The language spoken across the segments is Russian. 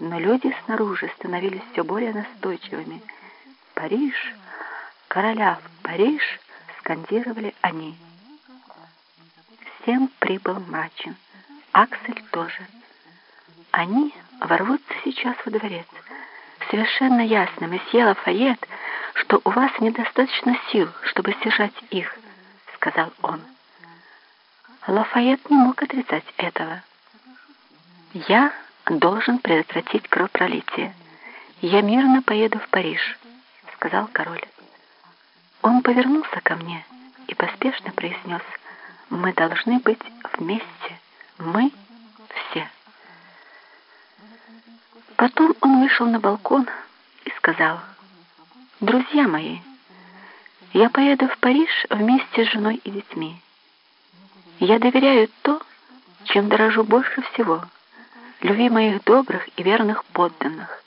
но люди снаружи становились все более настойчивыми. «Париж! Короля в Париж!» — скандировали они. Всем прибыл Мачин. Аксель тоже. Они ворвутся сейчас во дворец. Совершенно ясно, месье Лафайет, что у вас недостаточно сил, чтобы сдержать их, сказал он. Лафайет не мог отрицать этого. Я должен предотвратить кровопролитие. Я мирно поеду в Париж, сказал король. Он повернулся ко мне и поспешно произнес, мы должны быть вместе, мы все. Потом он вышел на балкон и сказал, «Друзья мои, я поеду в Париж вместе с женой и детьми. Я доверяю то, чем дорожу больше всего, любви моих добрых и верных подданных».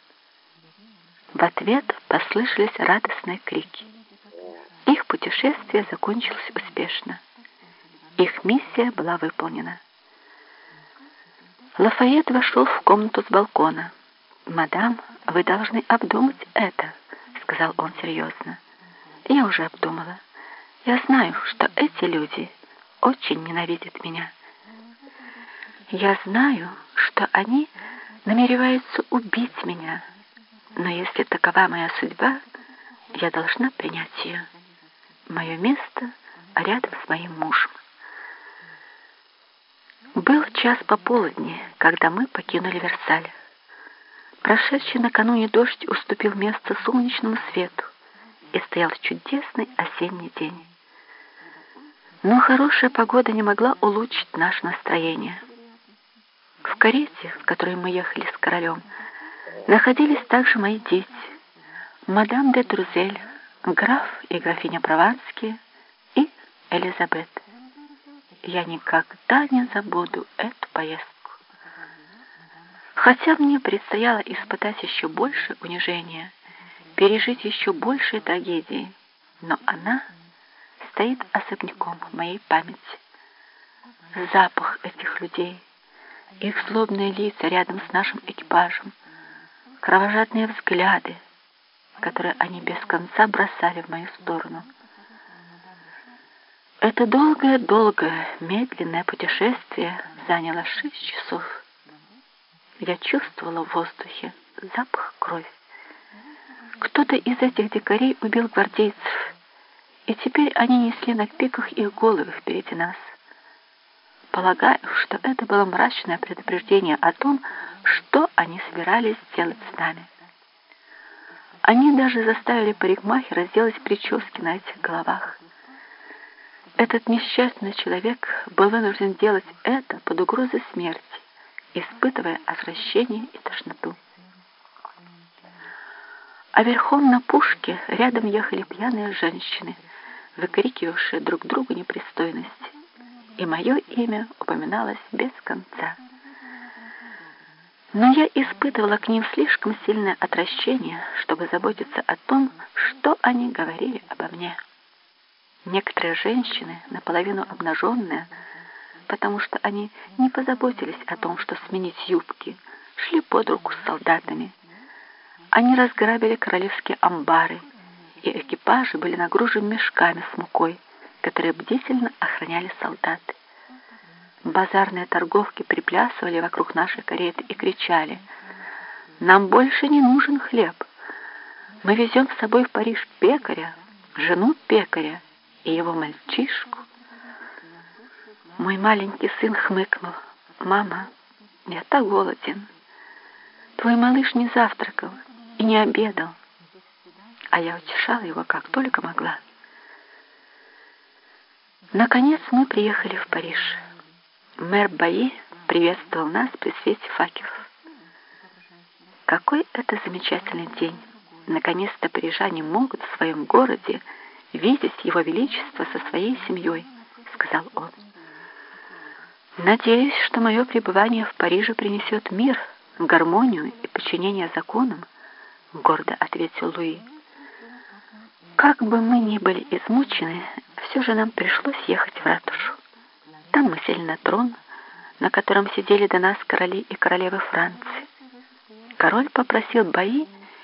В ответ послышались радостные крики. Их путешествие закончилось успешно. Их миссия была выполнена. Лафайет вошел в комнату с балкона. «Мадам, вы должны обдумать это», — сказал он серьезно. «Я уже обдумала. Я знаю, что эти люди очень ненавидят меня. Я знаю, что они намереваются убить меня, но если такова моя судьба, я должна принять ее. Мое место рядом с моим мужем. Был час пополудни, когда мы покинули Версаль. Прошедший накануне дождь уступил место солнечному свету, и стоял чудесный осенний день. Но хорошая погода не могла улучшить наше настроение. Карете, в которой мы ехали с королем, находились также мои дети, мадам де Трузель, граф и графиня Прованские и Элизабет. Я никогда не забуду эту поездку. Хотя мне предстояло испытать еще больше унижения, пережить еще большие трагедии, но она стоит особняком в моей памяти. Запах этих людей, их злобные лица рядом с нашим экипажем, кровожадные взгляды, которые они без конца бросали в мою сторону. Это долгое-долгое, медленное путешествие заняло шесть часов. Я чувствовала в воздухе запах крови. Кто-то из этих дикарей убил гвардейцев, и теперь они несли на пиках их головы впереди нас. Полагаю, что это было мрачное предупреждение о том, что они собирались сделать с нами. Они даже заставили парикмахера сделать прически на этих головах. Этот несчастный человек был вынужден делать это под угрозой смерти испытывая отвращение и тошноту. А верхом на пушке рядом ехали пьяные женщины, выкрикивавшие друг другу непристойности, и мое имя упоминалось без конца. Но я испытывала к ним слишком сильное отвращение, чтобы заботиться о том, что они говорили обо мне. Некоторые женщины, наполовину обнаженные, потому что они не позаботились о том, что сменить юбки, шли под руку с солдатами. Они разграбили королевские амбары, и экипажи были нагружены мешками с мукой, которые бдительно охраняли солдаты. Базарные торговки приплясывали вокруг нашей кареты и кричали «Нам больше не нужен хлеб! Мы везем с собой в Париж пекаря, жену пекаря и его мальчишку». Мой маленький сын хмыкнул. «Мама, я так голоден. Твой малыш не завтракал и не обедал». А я утешала его, как только могла. Наконец мы приехали в Париж. Мэр Баи приветствовал нас при свете факелов. Какой это замечательный день! Наконец-то парижане могут в своем городе видеть его величество со своей семьей, сказал он. Надеюсь, что мое пребывание в Париже принесет мир, гармонию и подчинение законам, гордо ответил Луи. Как бы мы ни были измучены, все же нам пришлось ехать в ратушу. Там мы сели на трон, на котором сидели до нас короли и королевы Франции. король попросил бои